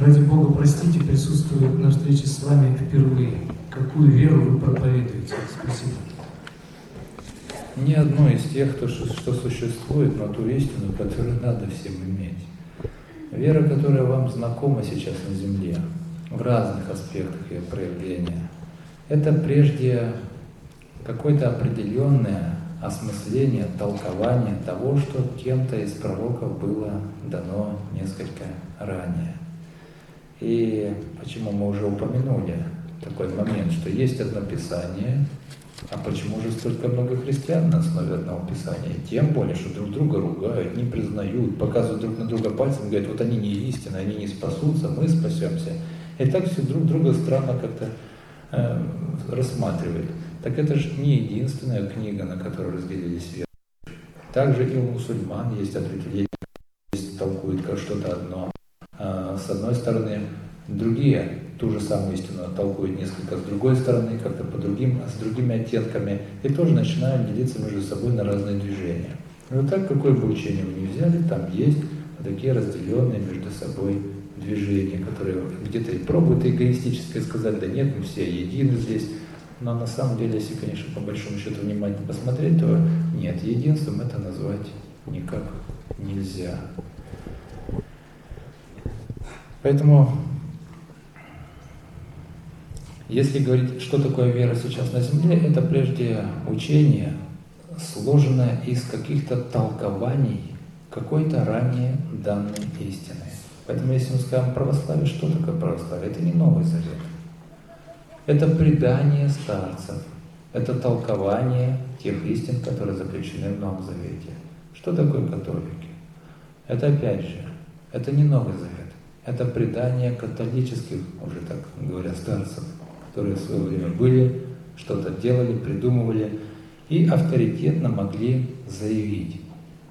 Ради Бога, простите, присутствую на встрече с вами впервые. Какую веру вы проповедуете? Спасибо. Ни одно из тех, кто, что существует, но ту истину, которую надо всем иметь. Вера, которая вам знакома сейчас на Земле, в разных аспектах ее проявления, это прежде какое-то определенное осмысление, толкование того, что кем-то из пророков было дано несколько ранее. И почему мы уже упомянули такой момент, что есть одно Писание, а почему же столько много христиан на основе одного Писания? Тем более, что друг друга ругают, не признают, показывают друг на друга пальцем, говорят, вот они не истины, они не спасутся, мы спасемся. И так все друг друга странно как-то э, рассматривают. Так это же не единственная книга, на которой разделились веры. Также и у мусульман есть ответвления, есть толкуют как что-то одно. А с одной стороны, другие ту же самую истину толкуют несколько с другой стороны, как-то по другим, с другими оттенками, и тоже начинают делиться между собой на разные движения. И вот так, какое бы учение вы ни взяли, там есть такие разделенные между собой движения, которые где-то и пробуют эгоистически сказать, да нет, мы все едины здесь, но на самом деле, если, конечно, по большому счету внимательно посмотреть, то нет, единством это назвать никак нельзя. Поэтому, если говорить, что такое вера сейчас на Земле, это прежде учение, сложенное из каких-то толкований какой-то ранее данной истины. Поэтому, если мы скажем православие, что такое православие? Это не Новый Завет. Это предание старцев, это толкование тех истин, которые заключены в Новом Завете. Что такое католики? Это опять же, это не Новый Завет, это предание католических, уже так говоря, старцев, которые в свое время были, что-то делали, придумывали и авторитетно могли заявить.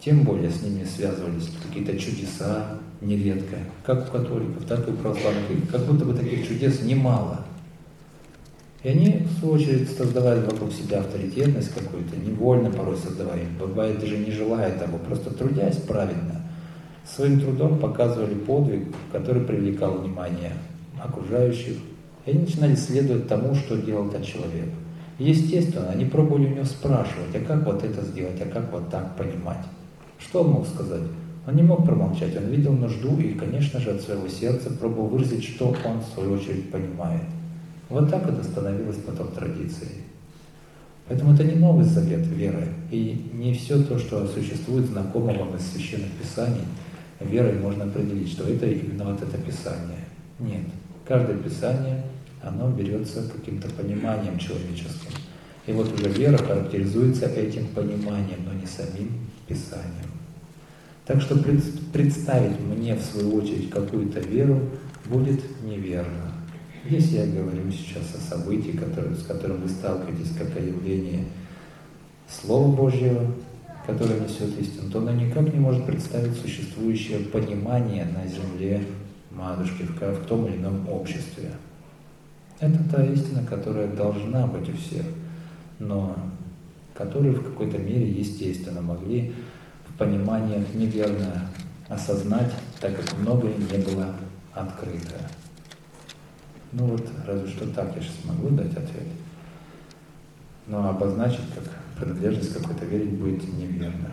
Тем более с ними связывались какие-то чудеса нередко, как у католиков, так и у православных. Как будто бы таких чудес немало. И они, в свою очередь, создавали вокруг себя авторитетность какую-то, невольно порой создавали. Бывает, даже не желая того, просто трудясь правильно, своим трудом показывали подвиг, который привлекал внимание окружающих. И они начинали следовать тому, что делал этот человек. Естественно, они пробовали у него спрашивать, а как вот это сделать, а как вот так понимать. Что он мог сказать? Он не мог промолчать, он видел нужду и, конечно же, от своего сердца пробовал выразить, что он, в свою очередь, понимает. Вот так это становилось потом традицией. Поэтому это не Новый Завет веры, и не все то, что существует знакомо вам из Священных Писаний, верой можно определить, что это именно вот это Писание. Нет. Каждое Писание, оно берется каким-то пониманием человеческим. И вот уже вера характеризуется этим пониманием, но не самим Писанием. Так что представить мне, в свою очередь, какую-то веру будет неверно. Если я говорю сейчас о событии, которое, с которым вы сталкиваетесь как о явлении Слова Божьего, которое несет истину, то оно никак не может представить существующее понимание на земле матушки в, том или ином обществе. Это та истина, которая должна быть у всех, но которые в какой-то мере, естественно, могли в пониманиях неверно осознать, так как многое не было открыто. Ну вот, разве что так я сейчас могу дать ответ. Но обозначить как принадлежность какой-то верить будет неверно.